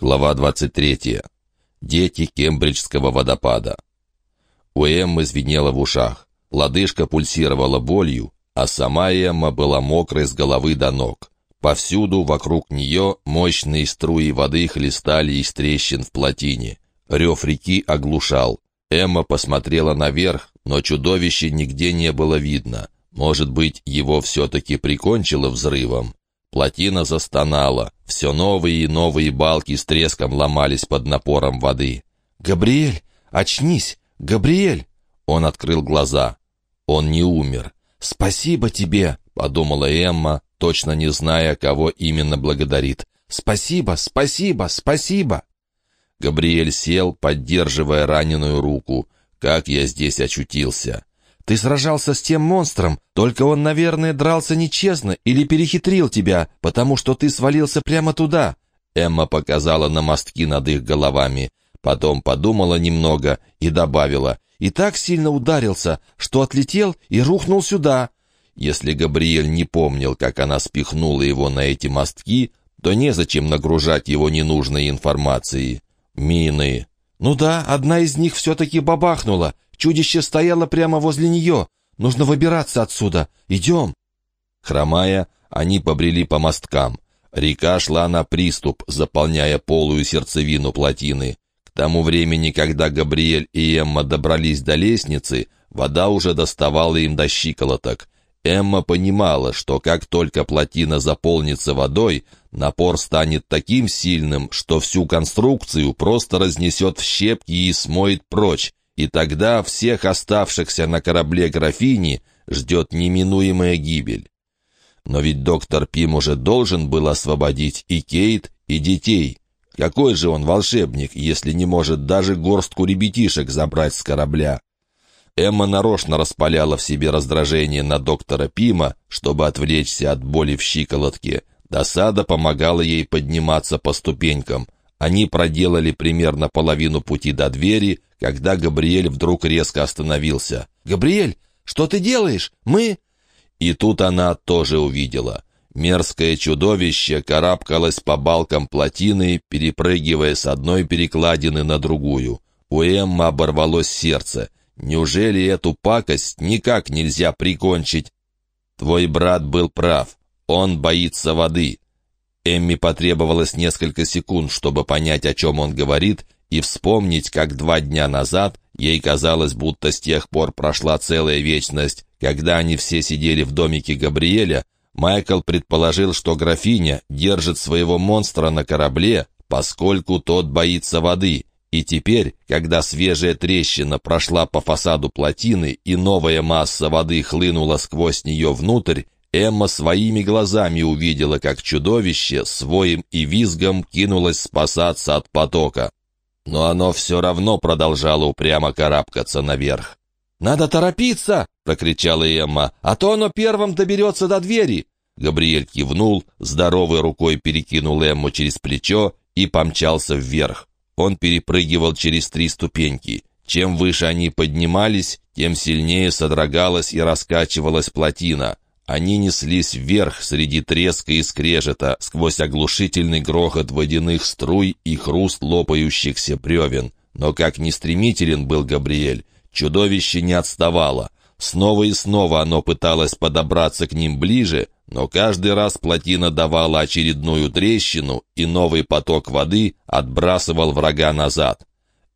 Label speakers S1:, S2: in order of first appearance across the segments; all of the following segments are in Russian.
S1: Глава 23. Дети Кембриджского водопада. У Эммы звенело в ушах. Лодыжка пульсировала болью, а сама Эмма была мокрой с головы до ног. Повсюду вокруг нее мощные струи воды хлестали из трещин в плотине. Рев реки оглушал. Эмма посмотрела наверх, но чудовища нигде не было видно. Может быть, его все-таки прикончило взрывом. Плотина застонала. Все новые и новые балки с треском ломались под напором воды. «Габриэль, очнись! Габриэль!» Он открыл глаза. Он не умер. «Спасибо тебе!» — подумала Эмма, точно не зная, кого именно благодарит. «Спасибо, спасибо, спасибо!» Габриэль сел, поддерживая раненую руку. «Как я здесь очутился?» Ты сражался с тем монстром, только он, наверное, дрался нечестно или перехитрил тебя, потому что ты свалился прямо туда». Эмма показала на мостки над их головами. Потом подумала немного и добавила. «И так сильно ударился, что отлетел и рухнул сюда». Если Габриэль не помнил, как она спихнула его на эти мостки, то незачем нагружать его ненужной информацией. Мины. «Ну да, одна из них все-таки бабахнула. Чудище стояло прямо возле нее. Нужно выбираться отсюда. Идем!» Хромая, они побрели по мосткам. Река шла на приступ, заполняя полую сердцевину плотины. К тому времени, когда Габриэль и Эмма добрались до лестницы, вода уже доставала им до щиколоток. Эмма понимала, что как только плотина заполнится водой, напор станет таким сильным, что всю конструкцию просто разнесет в щепки и смоет прочь, и тогда всех оставшихся на корабле графини ждет неминуемая гибель. Но ведь доктор Пим уже должен был освободить и Кейт, и детей. Какой же он волшебник, если не может даже горстку ребятишек забрать с корабля? Эмма нарочно распаляла в себе раздражение на доктора Пима, чтобы отвлечься от боли в щиколотке. Досада помогала ей подниматься по ступенькам. Они проделали примерно половину пути до двери, когда Габриэль вдруг резко остановился. «Габриэль, что ты делаешь? Мы...» И тут она тоже увидела. Мерзкое чудовище карабкалось по балкам плотины, перепрыгивая с одной перекладины на другую. У Эммы оборвалось сердце. Неужели эту пакость никак нельзя прикончить? Твой брат был прав. Он боится воды. Эмми потребовалось несколько секунд, чтобы понять, о чем он говорит, и вспомнить, как два дня назад ей казалось, будто с тех пор прошла целая вечность, когда они все сидели в домике Габриэля, Майкл предположил, что графиня держит своего монстра на корабле, поскольку тот боится воды. И теперь, когда свежая трещина прошла по фасаду плотины и новая масса воды хлынула сквозь нее внутрь, Эмма своими глазами увидела, как чудовище с воем и визгом кинулось спасаться от потока но оно все равно продолжало упрямо карабкаться наверх. «Надо торопиться!» — прокричала Эмма, «а то оно первым доберется до двери!» Габриэль кивнул, здоровой рукой перекинул Эмму через плечо и помчался вверх. Он перепрыгивал через три ступеньки. Чем выше они поднимались, тем сильнее содрогалась и раскачивалась плотина. Они неслись вверх среди треска и скрежета, сквозь оглушительный грохот водяных струй и хруст лопающихся бревен. Но как ни стремителен был Габриэль, чудовище не отставало. Снова и снова оно пыталось подобраться к ним ближе, но каждый раз плотина давала очередную трещину, и новый поток воды отбрасывал врага назад.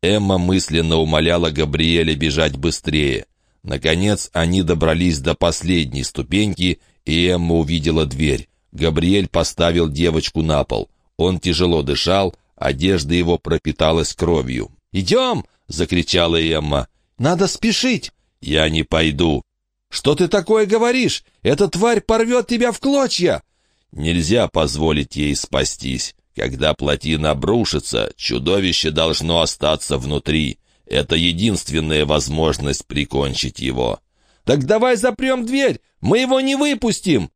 S1: Эмма мысленно умоляла Габриэля бежать быстрее. Наконец они добрались до последней ступеньки, и Эмма увидела дверь. Габриэль поставил девочку на пол. Он тяжело дышал, одежда его пропиталась кровью. «Идем!» — закричала Эмма. «Надо спешить!» «Я не пойду!» «Что ты такое говоришь? Эта тварь порвет тебя в клочья!» «Нельзя позволить ей спастись. Когда плотина обрушится, чудовище должно остаться внутри. Это единственная возможность прикончить его. «Так давай запрем дверь! Мы его не выпустим!»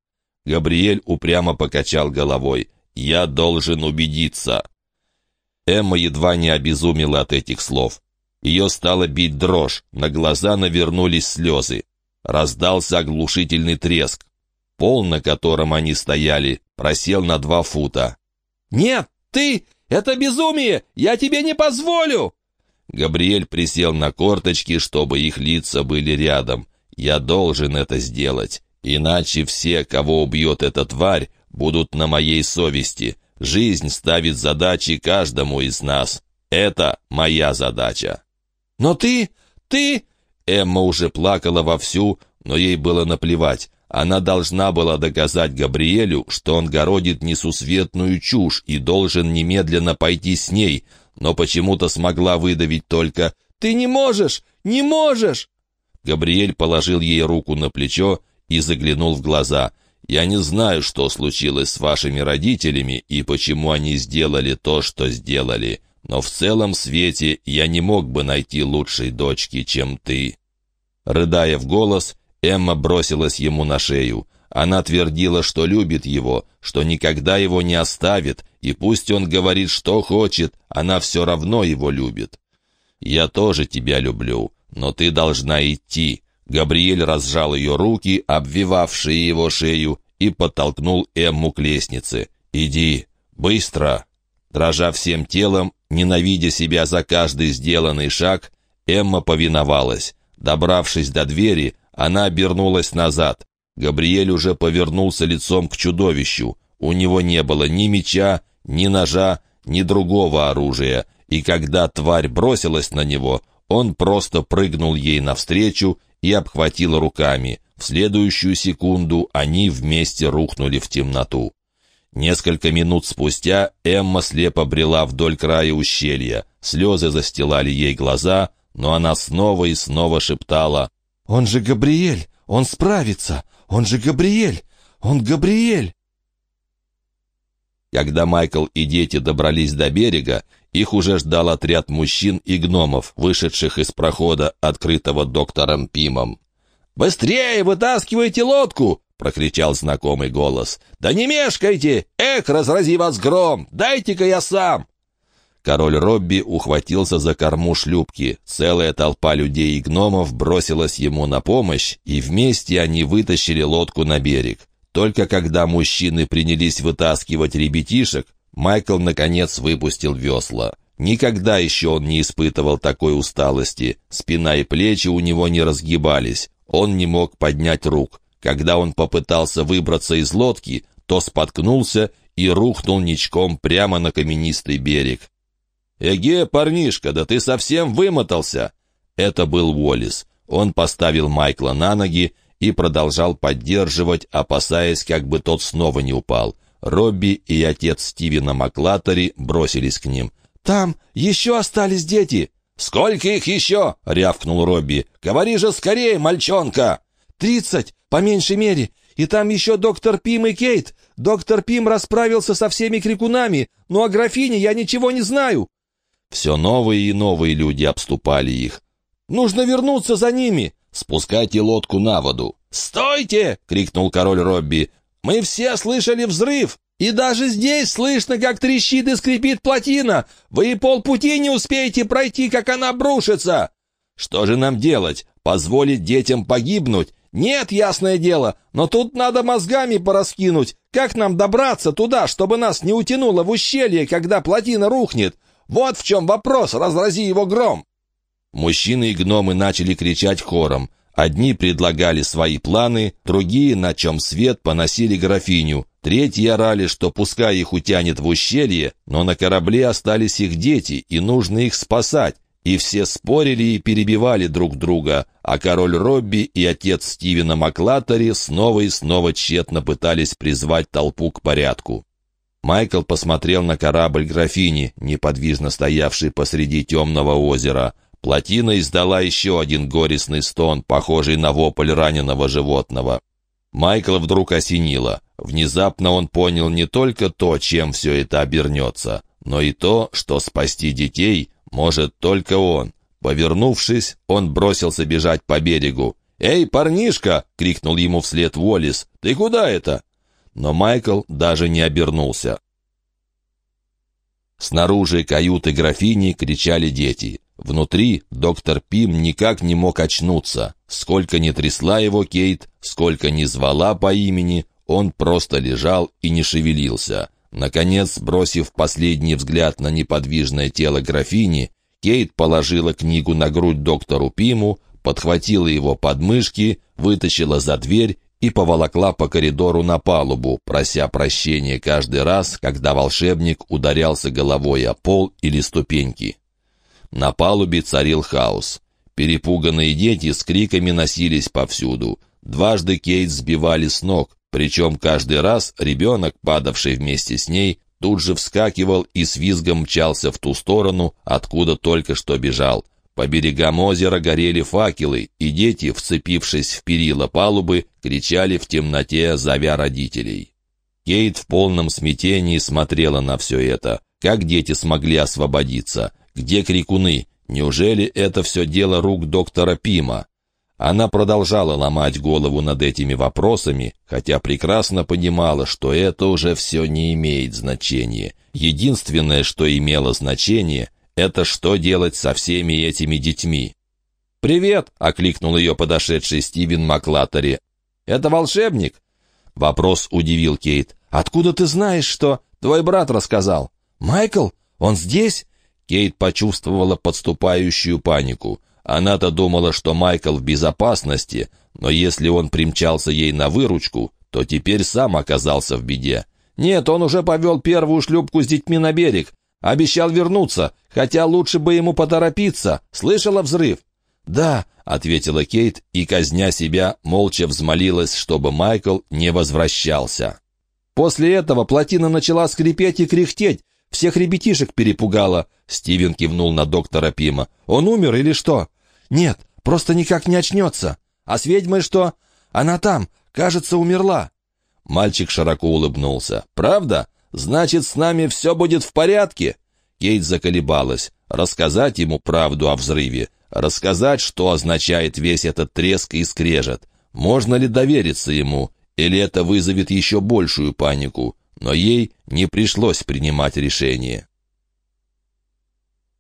S1: Габриэль упрямо покачал головой. «Я должен убедиться». Эмма едва не обезумела от этих слов. Ее стало бить дрожь, на глаза навернулись слезы. Раздался оглушительный треск. Пол, на котором они стояли, просел на два фута. «Нет, ты!
S2: Это безумие! Я тебе не позволю!»
S1: Габриэль присел на корточки, чтобы их лица были рядом. «Я должен это сделать, иначе все, кого убьет эта тварь, будут на моей совести. Жизнь ставит задачи каждому из нас. Это моя задача».
S2: «Но ты... ты...»
S1: Эмма уже плакала вовсю, но ей было наплевать. Она должна была доказать Габриэлю, что он городит несусветную чушь и должен немедленно пойти с ней, но почему-то смогла выдавить только «Ты не можешь! Не можешь!» Габриэль положил ей руку на плечо и заглянул в глаза. «Я не знаю, что случилось с вашими родителями и почему они сделали то, что сделали, но в целом свете я не мог бы найти лучшей дочки, чем ты». Рыдая в голос, Эмма бросилась ему на шею. Она твердила, что любит его, что никогда его не оставит, и пусть он говорит, что хочет, она все равно его любит. «Я тоже тебя люблю, но ты должна идти». Габриэль разжал ее руки, обвивавшие его шею, и подтолкнул Эмму к лестнице. «Иди, быстро!» Дрожа всем телом, ненавидя себя за каждый сделанный шаг, Эмма повиновалась. Добравшись до двери, она обернулась назад. Габриэль уже повернулся лицом к чудовищу. У него не было ни меча, ни ножа, ни другого оружия, и когда тварь бросилась на него, он просто прыгнул ей навстречу и обхватил руками. В следующую секунду они вместе рухнули в темноту. Несколько минут спустя Эмма слепо брела вдоль края ущелья. Слезы застилали ей глаза, но она снова и снова шептала
S2: «Он же Габриэль! Он справится! Он же Габриэль! Он Габриэль!»
S1: Когда Майкл и дети добрались до берега, их уже ждал отряд мужчин и гномов, вышедших из прохода, открытого доктором Пимом.
S2: «Быстрее вытаскивайте лодку!» — прокричал знакомый голос. «Да не мешкайте! Эх, разрази вас гром! Дайте-ка я сам!»
S1: Король Робби ухватился за корму шлюпки. Целая толпа людей и гномов бросилась ему на помощь, и вместе они вытащили лодку на берег. Только когда мужчины принялись вытаскивать ребятишек, Майкл, наконец, выпустил весла. Никогда еще он не испытывал такой усталости. Спина и плечи у него не разгибались. Он не мог поднять рук. Когда он попытался выбраться из лодки, то споткнулся и рухнул ничком прямо на каменистый берег. «Эге, парнишка, да ты совсем вымотался!» Это был Уоллес. Он поставил Майкла на ноги и продолжал поддерживать, опасаясь, как бы тот снова не упал. Робби и отец Стивена Маклатери бросились к ним.
S2: «Там еще остались дети!»
S1: «Сколько их еще?» — рявкнул Робби. «Говори же скорее, мальчонка!»
S2: «Тридцать, по меньшей мере. И там еще доктор Пим и Кейт. Доктор Пим расправился со всеми крикунами, но о графине я ничего не знаю.
S1: Все новые и новые люди обступали их.
S2: «Нужно вернуться за ними!»
S1: «Спускайте лодку на воду!»
S2: «Стойте!» — крикнул король Робби. «Мы все слышали взрыв, и даже здесь слышно, как трещит и скрипит плотина. Вы и полпути не успеете пройти, как она брушится!»
S1: «Что же нам делать? Позволить детям погибнуть?»
S2: «Нет, ясное дело, но тут надо мозгами пораскинуть. Как нам добраться туда, чтобы нас не утянуло в ущелье, когда плотина рухнет? Вот в чем вопрос, разрази его гром!»
S1: Мужчины и гномы начали кричать хором. Одни предлагали свои планы, другие, на чем свет, поносили графиню. Третьи орали, что пускай их утянет в ущелье, но на корабле остались их дети, и нужно их спасать. И все спорили и перебивали друг друга, а король Робби и отец Стивена Маклаттери снова и снова тщетно пытались призвать толпу к порядку. Майкл посмотрел на корабль графини, неподвижно стоявший посреди темного озера. Плотина издала еще один горестный стон, похожий на вопль раненого животного. Майкл вдруг осенило. Внезапно он понял не только то, чем все это обернется, но и то, что спасти детей может только он. Повернувшись, он бросился бежать по берегу. «Эй, парнишка!» — крикнул ему вслед Уоллес. «Ты куда это?» Но Майкл даже не обернулся. Снаружи каюты графини кричали дети. Внутри доктор Пим никак не мог очнуться. Сколько ни трясла его Кейт, сколько ни звала по имени, он просто лежал и не шевелился. Наконец, бросив последний взгляд на неподвижное тело графини, Кейт положила книгу на грудь доктору Пиму, подхватила его подмышки, вытащила за дверь и поволокла по коридору на палубу, прося прощения каждый раз, когда волшебник ударялся головой о пол или ступеньки. На палубе царил хаос. Перепуганные дети с криками носились повсюду. Дважды Кейт сбивали с ног, причем каждый раз ребенок, падавший вместе с ней, тут же вскакивал и с визгом мчался в ту сторону, откуда только что бежал. По берегам озера горели факелы, и дети, вцепившись в перила палубы, кричали в темноте, зовя родителей. Кейт в полном смятении смотрела на все это. Как дети смогли освободиться? Где крикуны? Неужели это все дело рук доктора Пима? Она продолжала ломать голову над этими вопросами, хотя прекрасно понимала, что это уже все не имеет значения. Единственное, что имело значение, это что делать со всеми этими детьми?
S2: «Привет!» — окликнул ее подошедший Стивен Маклаттери. «Это волшебник?» Вопрос удивил Кейт. «Откуда ты знаешь, что...» «Твой брат рассказал». «Майкл? Он здесь?» Кейт почувствовала подступающую панику. Она-то думала, что Майкл в безопасности, но если он примчался ей на выручку, то теперь сам оказался в беде. «Нет, он уже повел первую шлюпку с детьми на берег. Обещал вернуться, хотя лучше бы ему поторопиться. Слышала взрыв?» «Да», — ответила Кейт и, казня себя, молча взмолилась, чтобы Майкл не возвращался. После этого плотина начала скрипеть и кряхтеть. Всех ребятишек перепугала. Стивен кивнул на доктора Пима. «Он умер или что?» «Нет, просто никак не очнется. А с ведьмой что? Она там, кажется, умерла».
S1: Мальчик широко улыбнулся. «Правда? Значит, с нами все будет в порядке?» Кейт заколебалась. Рассказать ему правду о взрыве. Рассказать, что означает весь этот треск и скрежет. Можно ли довериться ему? Или это вызовет еще большую панику? Но ей не пришлось принимать решение.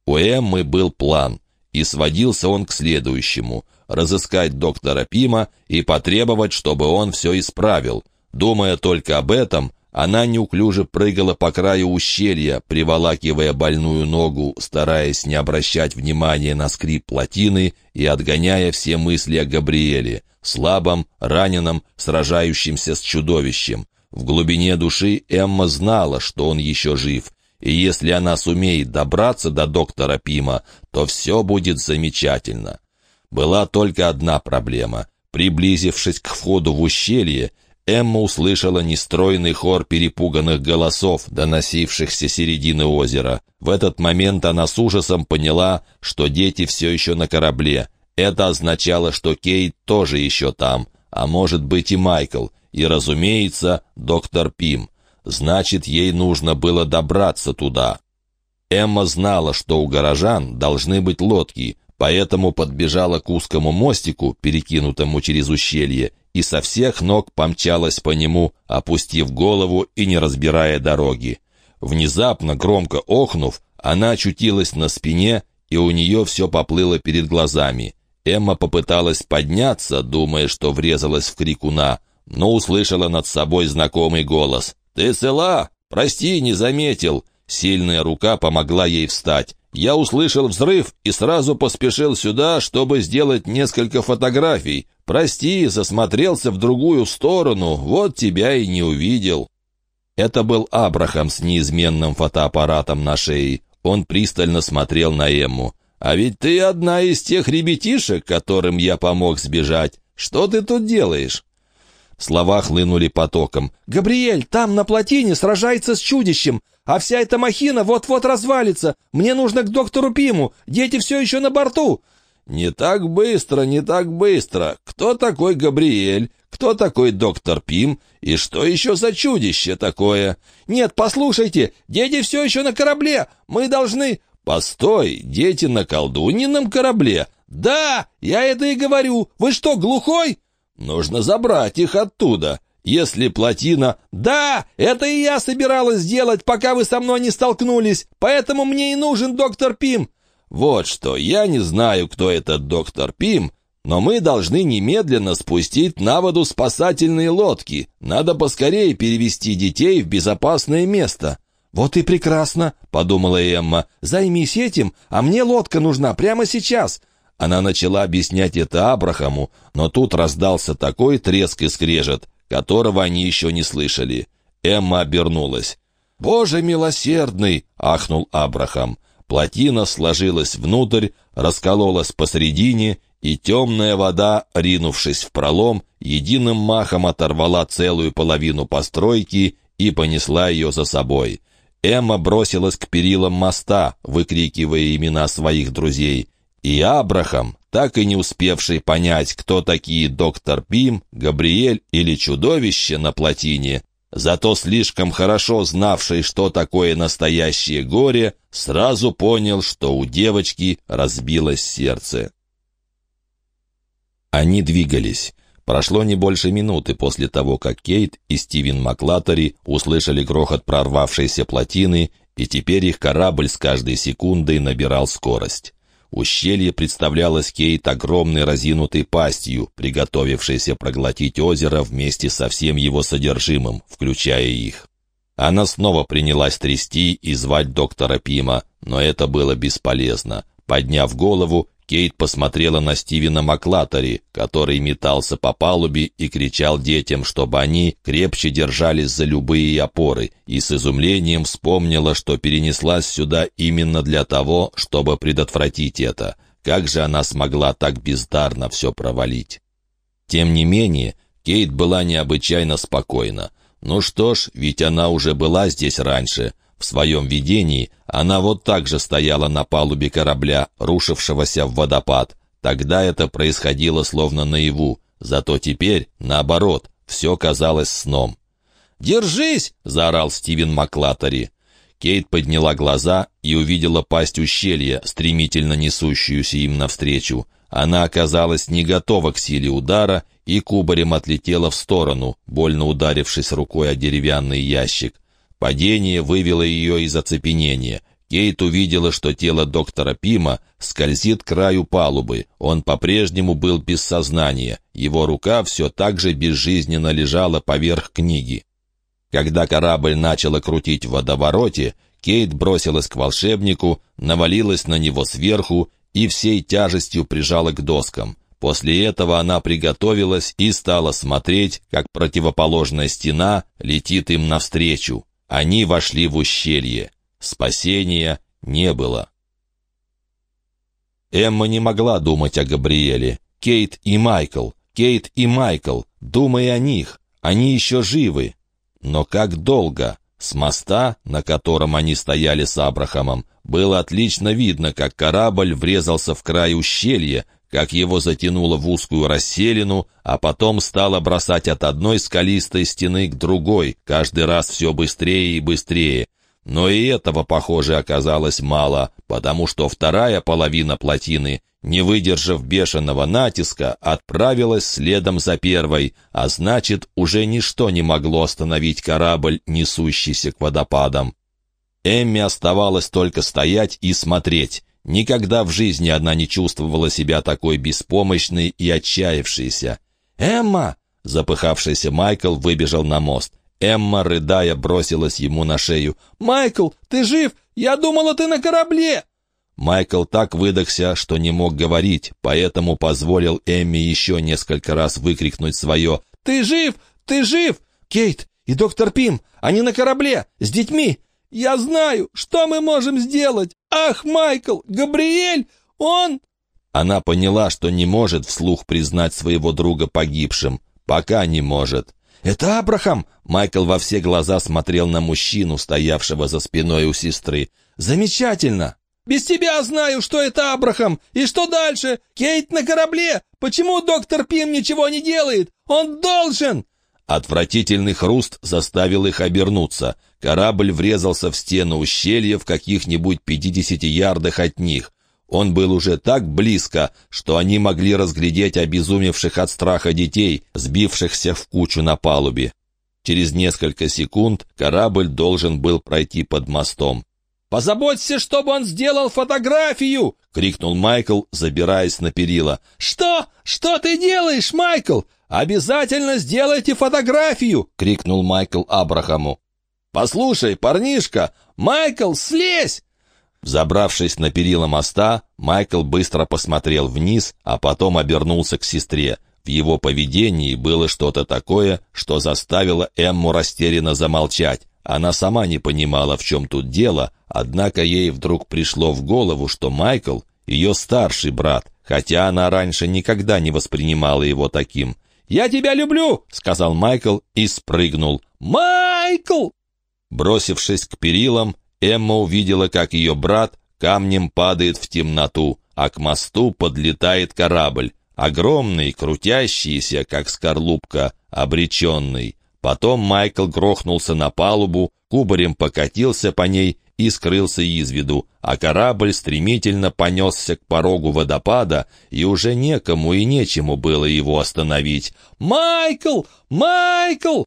S1: У Эммы был план, и сводился он к следующему — разыскать доктора Пима и потребовать, чтобы он все исправил. Думая только об этом, она неуклюже прыгала по краю ущелья, приволакивая больную ногу, стараясь не обращать внимания на скрип плотины и отгоняя все мысли о Габриэле, слабом, раненом, сражающемся с чудовищем. В глубине души Эмма знала, что он еще жив, и если она сумеет добраться до доктора Пима, то все будет замечательно. Была только одна проблема. Приблизившись к входу в ущелье, Эмма услышала нестройный хор перепуганных голосов, доносившихся середины озера. В этот момент она с ужасом поняла, что дети все еще на корабле. Это означало, что Кейт тоже еще там, а может быть и Майкл, и, разумеется, доктор Пим. Значит, ей нужно было добраться туда. Эмма знала, что у горожан должны быть лодки, поэтому подбежала к узкому мостику, перекинутому через ущелье, и со всех ног помчалась по нему, опустив голову и не разбирая дороги. Внезапно, громко охнув, она очутилась на спине, и у нее все поплыло перед глазами. Эмма попыталась подняться, думая, что врезалась в крикуна, но услышала над собой знакомый голос. «Ты цела? Прости, не заметил». Сильная рука помогла ей встать. Я услышал взрыв и сразу поспешил сюда, чтобы сделать несколько фотографий. «Прости, засмотрелся в другую сторону, вот тебя и не увидел». Это был Абрахам с неизменным фотоаппаратом на шее. Он пристально смотрел на Эмму. «А ведь ты одна из тех ребятишек, которым я помог сбежать. Что ты тут делаешь?» Слова хлынули потоком. «Габриэль, там, на плотине, сражается с чудищем, а вся эта махина вот-вот развалится. Мне нужно к доктору Пиму, дети все еще на борту». «Не так быстро, не так быстро. Кто такой Габриэль? Кто такой доктор Пим? И что еще за чудище такое?» «Нет, послушайте, дети все еще на корабле. Мы должны...» «Постой, дети на колдуньином корабле?» «Да, я это и говорю. Вы что, глухой?» «Нужно забрать их оттуда. Если плотина...» «Да, это и я собиралась сделать, пока вы со мной не столкнулись. Поэтому мне и нужен доктор Пим. Вот что, я не знаю, кто этот доктор Пим,
S2: но мы должны немедленно спустить на воду спасательные лодки. Надо поскорее перевести детей в безопасное место». «Вот и прекрасно», — подумала Эмма. «Займись этим, а мне лодка нужна прямо сейчас». Она начала объяснять это Абрахаму, но тут раздался такой треск и скрежет, которого они еще не слышали. Эмма обернулась. «Боже милосердный!» — ахнул Абрахам. Плотина сложилась внутрь, раскололась посредине, и темная вода, ринувшись в пролом, единым махом оторвала целую половину постройки и понесла ее за собой. Эмма бросилась к перилам моста, выкрикивая имена своих друзей. И Абрахам, так и не успевший понять, кто такие доктор Пим, Габриэль или чудовище на плотине, зато слишком хорошо знавший, что такое настоящее горе, сразу понял, что у девочки разбилось сердце. Они двигались. Прошло не больше минуты после того, как Кейт и Стивен Маклатери услышали грохот прорвавшейся плотины, и теперь их корабль с каждой секундой набирал скорость. Ущелье представлялось Кейт огромной разинутой пастью, приготовившейся проглотить озеро вместе со всем его содержимым, включая их. Она снова принялась трясти и звать доктора Пима, но это было бесполезно. Подняв голову, Кейт посмотрела на Стивена Маклатери, который метался по палубе и кричал детям, чтобы они крепче держались за любые опоры, и с изумлением вспомнила, что перенеслась сюда именно для того, чтобы предотвратить это. Как же она смогла так бездарно все провалить? Тем не менее, Кейт была необычайно спокойна. Ну что ж, ведь она уже была здесь раньше — в своем видении она вот так же стояла на палубе корабля, рушившегося в водопад. Тогда это происходило словно наяву, зато теперь, наоборот, все казалось сном. «Держись!» — заорал Стивен Маклатери. Кейт подняла глаза и увидела пасть ущелья, стремительно несущуюся им навстречу. Она оказалась не готова к силе удара и кубарем отлетела в сторону, больно ударившись рукой о деревянный ящик. Падение вывело ее из оцепенения. Кейт увидела, что тело доктора Пима скользит к краю палубы. Он по-прежнему был без сознания. Его рука все так же безжизненно лежала поверх книги. Когда корабль начал крутить в водовороте, Кейт бросилась к волшебнику, навалилась на него сверху и всей тяжестью прижала к доскам. После этого она приготовилась и стала смотреть, как противоположная стена летит им навстречу. Они вошли в ущелье. Спасения не было. Эмма не могла думать о Габриэле. Кейт и Майкл, Кейт и Майкл, думай о них. Они еще живы. Но как долго? С моста, на котором они стояли с Абрахамом, было отлично видно, как корабль врезался в край ущелья, как его затянуло в узкую расселину, а потом стало бросать от одной скалистой стены к другой, каждый раз все быстрее и быстрее. Но и этого, похоже, оказалось мало, потому что вторая половина плотины, не выдержав бешеного натиска, отправилась следом за первой, а значит, уже ничто не могло остановить корабль, несущийся к водопадам. Эмми оставалось только стоять и смотреть. Никогда в жизни она не чувствовала себя такой беспомощной и отчаявшейся. «Эмма!» — запыхавшийся Майкл выбежал на мост. Эмма, рыдая, бросилась ему на шею. «Майкл, ты жив? Я думала, ты на корабле!» Майкл так выдохся, что не мог говорить, поэтому позволил Эмме еще несколько раз выкрикнуть свое «Ты жив? Ты жив? Кейт и доктор Пим, они на корабле, с детьми! Я знаю, что мы можем сделать! Ах, Майкл, Габриэль, он...» Она поняла, что не может вслух признать своего друга погибшим. Пока не может. «Это Абрахам!» Майкл во все глаза смотрел на мужчину, стоявшего за спиной у сестры. «Замечательно!» «Без тебя знаю, что это Абрахам! И что дальше? Кейт на корабле! Почему доктор Пим ничего не делает? Он должен!» Отвратительный хруст заставил их обернуться. Корабль врезался в стену ущелья в каких-нибудь пятидесяти ярдах от них. Он был уже так близко, что они могли разглядеть обезумевших от страха детей, сбившихся в кучу на палубе. Через несколько секунд корабль должен был пройти под мостом. «Позаботься, чтобы он сделал фотографию!» — крикнул Майкл, забираясь на перила. «Что? Что ты делаешь, Майкл? Обязательно сделайте фотографию!» — крикнул Майкл Абрахаму. «Послушай, парнишка! Майкл, слезь!» Забравшись на перила моста, Майкл быстро посмотрел вниз, а потом обернулся к сестре. В его поведении было что-то такое, что заставило Эмму растерянно замолчать. Она сама не понимала, в чем тут дело, однако ей вдруг пришло в голову, что Майкл — ее старший брат, хотя она раньше никогда не воспринимала его таким. «Я тебя люблю!» — сказал Майкл и спрыгнул. «Майкл!» Бросившись к перилам, Эмма увидела, как ее брат камнем падает в темноту, а к мосту подлетает корабль. Огромный, крутящийся, как скорлупка, обреченный. Потом Майкл грохнулся на палубу, кубарем покатился по ней и скрылся из виду, а корабль стремительно понесся к порогу водопада, и уже некому и нечему было его остановить. «Майкл! Майкл!»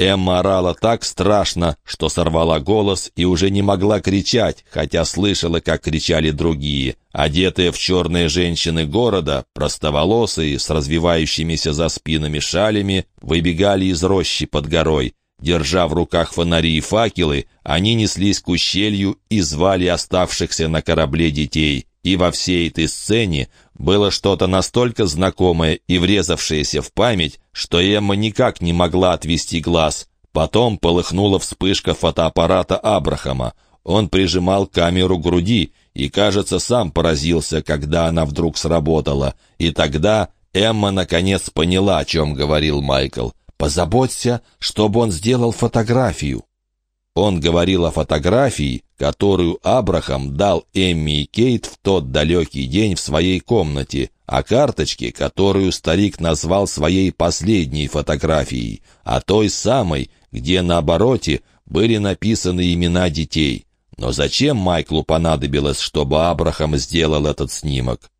S2: Эмма орала так страшно, что сорвала голос и уже не могла кричать, хотя слышала, как кричали другие. Одетые в черные женщины города, простоволосые, с развивающимися за спинами шалями, выбегали из рощи под горой. Держа в руках фонари и факелы, они неслись к ущелью и звали оставшихся на корабле детей. И во всей этой сцене было что-то настолько знакомое и врезавшееся в память, что Эмма никак не могла отвести глаз. Потом полыхнула вспышка фотоаппарата Абрахама. Он прижимал камеру к груди и, кажется, сам поразился, когда она вдруг сработала. И тогда Эмма наконец поняла, о чем говорил Майкл. «Позаботься, чтобы он сделал фотографию». Он говорил о фотографии, которую Абрахам дал Эмми и Кейт в тот далекий день в своей комнате, о карточке, которую старик назвал своей последней фотографией, о той самой, где на обороте были написаны имена детей. Но зачем Майклу понадобилось, чтобы Абрахам сделал этот снимок?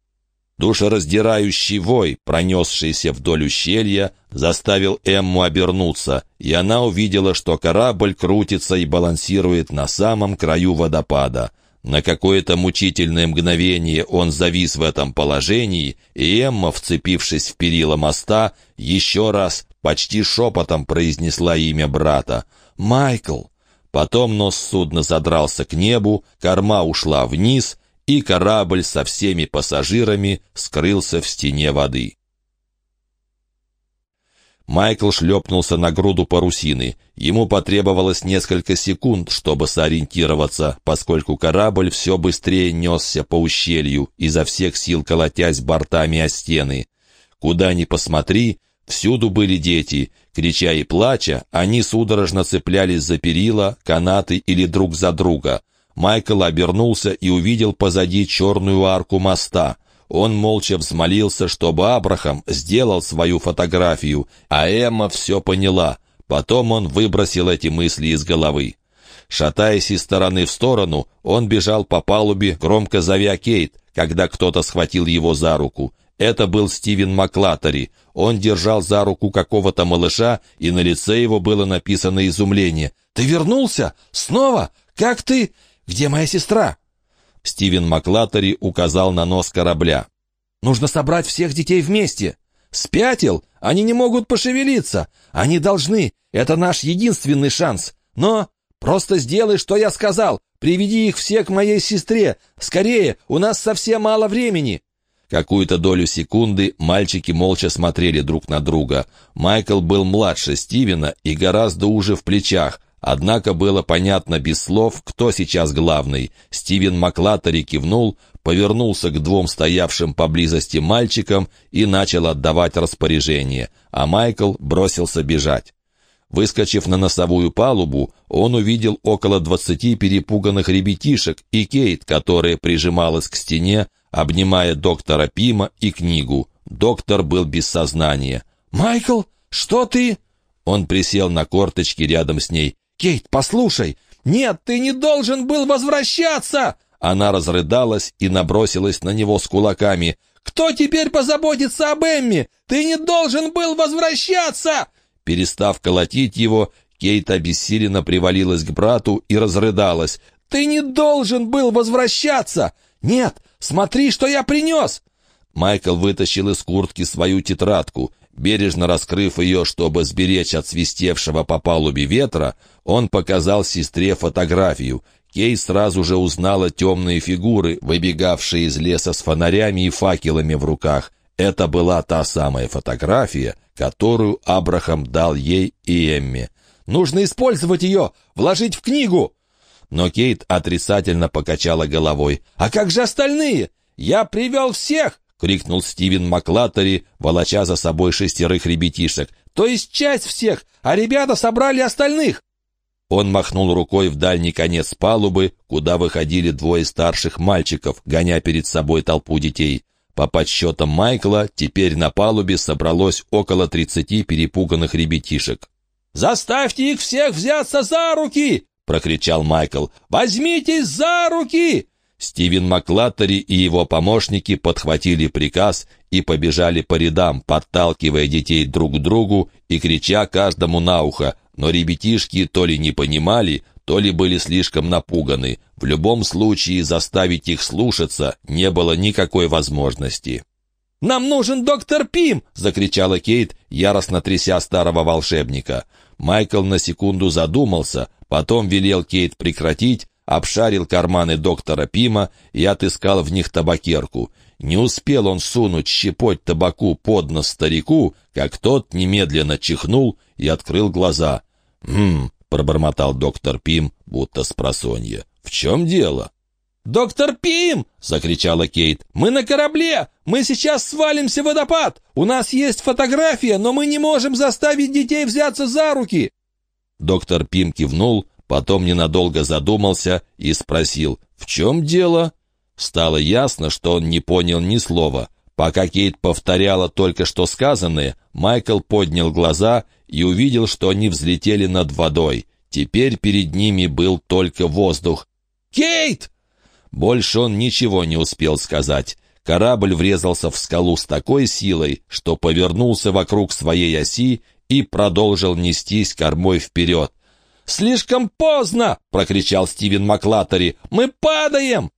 S2: Душераздирающий вой, пронесшийся вдоль ущелья, заставил Эмму обернуться, и она увидела, что корабль крутится и балансирует на самом краю водопада. На какое-то мучительное мгновение он завис в этом положении, и Эмма, вцепившись в перила моста, еще раз почти шепотом произнесла имя брата. «Майкл!» Потом нос судна задрался к небу, корма ушла вниз, и корабль со всеми пассажирами скрылся в стене воды. Майкл шлепнулся на груду парусины. Ему потребовалось несколько секунд, чтобы сориентироваться, поскольку корабль все быстрее несся по ущелью, изо всех сил колотясь бортами о стены. Куда ни посмотри, всюду были дети. Крича и плача, они судорожно цеплялись за перила, канаты или друг за друга. Майкл обернулся и увидел позади черную арку моста. Он молча взмолился, чтобы Абрахам сделал свою фотографию, а Эмма все поняла. Потом он выбросил эти мысли из головы. Шатаясь из стороны в сторону, он бежал по палубе, громко зовя Кейт, когда кто-то схватил его за руку. Это был Стивен Маклатери. Он держал за руку какого-то малыша, и на лице его было написано изумление. «Ты вернулся? Снова? Как ты? «Где моя сестра?» Стивен Маклатери указал на нос корабля. «Нужно собрать всех детей вместе!» «Спятил? Они не могут пошевелиться! Они должны! Это наш единственный шанс! Но просто сделай, что я сказал! Приведи их все к моей сестре! Скорее, у нас совсем мало времени!» Какую-то долю секунды мальчики молча смотрели друг на друга. Майкл был младше Стивена и гораздо уже в плечах, Однако было понятно без слов, кто сейчас главный. Стивен Маклатери кивнул, повернулся к двум стоявшим поблизости мальчикам и начал отдавать распоряжение, а Майкл бросился бежать. Выскочив на носовую палубу, он увидел около двадцати перепуганных ребятишек и Кейт, которая прижималась к стене, обнимая доктора Пима и книгу. Доктор был без сознания. «Майкл, что ты?» Он присел на корточки рядом с ней. «Кейт, послушай! Нет, ты не должен был возвращаться!» Она разрыдалась и набросилась на него с кулаками. «Кто теперь позаботится об Эмми? Ты не должен был возвращаться!» Перестав колотить его, Кейт обессиленно привалилась к брату и разрыдалась. «Ты не должен был возвращаться! Нет, смотри, что я принес!»
S1: Майкл вытащил из куртки свою тетрадку. Бережно раскрыв ее, чтобы сберечь от свистевшего по палубе ветра, он показал сестре фотографию. Кей сразу же узнала темные фигуры, выбегавшие из леса с фонарями и факелами в руках. Это была та самая фотография, которую Абрахам дал ей и Эмме. «Нужно использовать ее! Вложить в книгу!» Но Кейт отрицательно покачала головой. «А как же остальные? Я привел всех! — крикнул Стивен Маклаттери, волоча за собой шестерых ребятишек. «То есть часть всех, а ребята собрали остальных!» Он махнул рукой в дальний конец палубы, куда выходили двое старших мальчиков, гоня перед собой толпу детей. По подсчетам Майкла, теперь на палубе собралось около тридцати перепуганных ребятишек. «Заставьте их всех взяться за руки!» — прокричал Майкл. «Возьмитесь за руки!» Стивен Маклаттери и его помощники подхватили приказ и побежали по рядам, подталкивая детей друг к другу и крича каждому на ухо, но ребятишки то ли не понимали, то ли были слишком напуганы. В любом случае заставить их слушаться не было никакой возможности. «Нам нужен доктор Пим!» — закричала Кейт, яростно тряся старого волшебника. Майкл на секунду задумался, потом велел Кейт прекратить, обшарил карманы доктора Пима и отыскал в них табакерку. Не успел он сунуть щепоть табаку под нос старику, как тот немедленно чихнул и открыл глаза. «Хм», — пробормотал доктор Пим, будто с просонья. «В чем дело?» «Доктор Пим!» — закричала Кейт. «Мы на корабле! Мы сейчас свалимся в водопад! У нас есть фотография, но мы не можем заставить детей взяться за руки!» Доктор Пим кивнул, Потом ненадолго задумался и спросил, «В чем дело?» Стало ясно, что он не понял ни слова. Пока Кейт повторяла только что сказанное, Майкл поднял глаза и увидел, что они взлетели над водой. Теперь перед ними был только воздух. «Кейт!» Больше он ничего не успел сказать. Корабль врезался в скалу с такой силой, что повернулся вокруг своей оси и продолжил нестись кормой вперед. «Слишком поздно!» — прокричал Стивен Маклаттери. «Мы падаем!»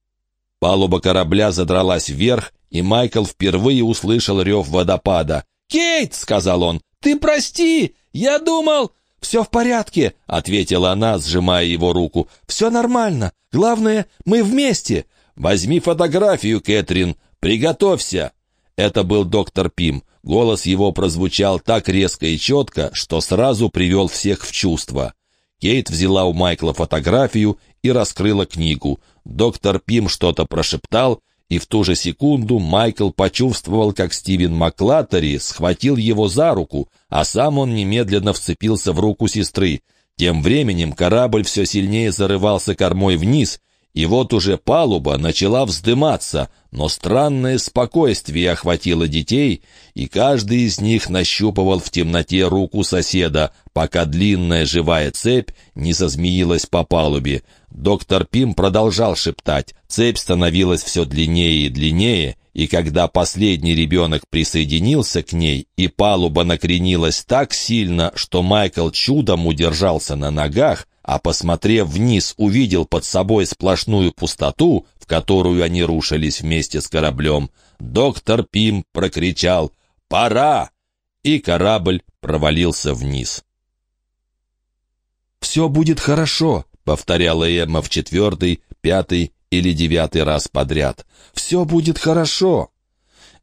S1: Палуба корабля задралась вверх, и Майкл впервые услышал рев водопада. «Кейт!» — сказал он. «Ты прости! Я думал...» «Все в порядке», — ответила она, сжимая его руку. «Все нормально. Главное, мы вместе». «Возьми фотографию, Кэтрин. Приготовься». Это был доктор Пим. Голос его прозвучал так резко и четко, что сразу привел всех в чувство. Кейт взяла у Майкла фотографию и раскрыла книгу. Доктор Пим что-то прошептал, и в ту же секунду Майкл почувствовал, как Стивен Маклаттери схватил его за руку, а сам он немедленно вцепился в руку сестры. Тем временем корабль все сильнее зарывался кормой вниз, и вот уже палуба начала вздыматься, но странное спокойствие охватило детей, и каждый из них нащупывал в темноте руку соседа, пока длинная живая цепь не зазмеилась по палубе. Доктор Пим продолжал шептать. Цепь становилась все длиннее и длиннее, и когда последний ребенок присоединился к ней, и палуба накренилась так сильно, что Майкл чудом удержался на ногах, а, посмотрев вниз, увидел под собой сплошную пустоту, в которую они рушились вместе с кораблем, доктор Пим прокричал «Пора!» и корабль провалился вниз. «Все будет хорошо», — повторяла Эмма в четвертый, пятый или девятый раз подряд. «Все будет хорошо».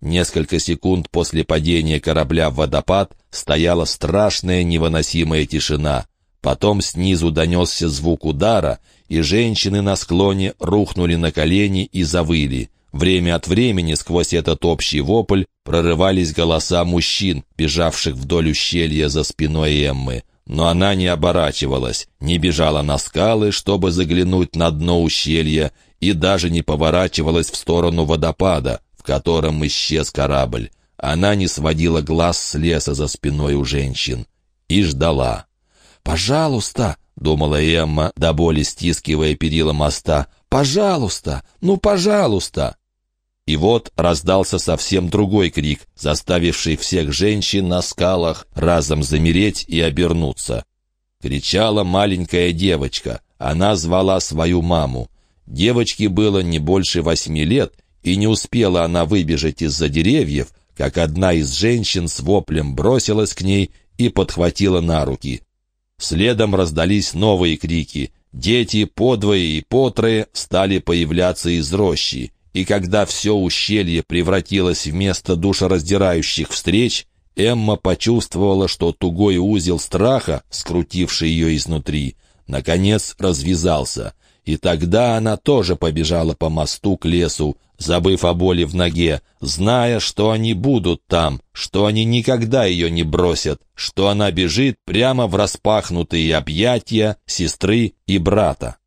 S1: Несколько секунд после падения корабля в водопад стояла страшная невыносимая тишина. Потом снизу донесся звук удара, и женщины на склоне рухнули на колени и завыли. Время от времени сквозь этот общий вопль прорывались голоса мужчин, бежавших вдоль ущелья за спиной Эммы. Но она не оборачивалась, не бежала на скалы, чтобы заглянуть на дно ущелья, и даже не поворачивалась в сторону водопада, в котором исчез корабль. Она не сводила глаз с леса за спиной у женщин и ждала. «Пожалуйста!» — думала Эмма, до боли стискивая перила моста. «Пожалуйста! Ну, пожалуйста!» И вот раздался совсем другой крик, заставивший всех женщин на скалах разом замереть и обернуться. Кричала маленькая девочка. Она звала свою маму. Девочке было не больше восьми лет, И не успела она выбежать из-за деревьев, как одна из женщин с воплем бросилась к ней и подхватила на руки. Следом раздались новые крики. Дети подвое и потрое стали появляться из рощи. И когда все ущелье превратилось в место душераздирающих встреч, Эмма почувствовала, что тугой узел страха, скрутивший ее изнутри, наконец развязался. И тогда она тоже побежала по мосту к лесу, забыв о боли в ноге, зная, что они будут там, что они никогда ее не бросят, что она бежит прямо в распахнутые объятия сестры и брата.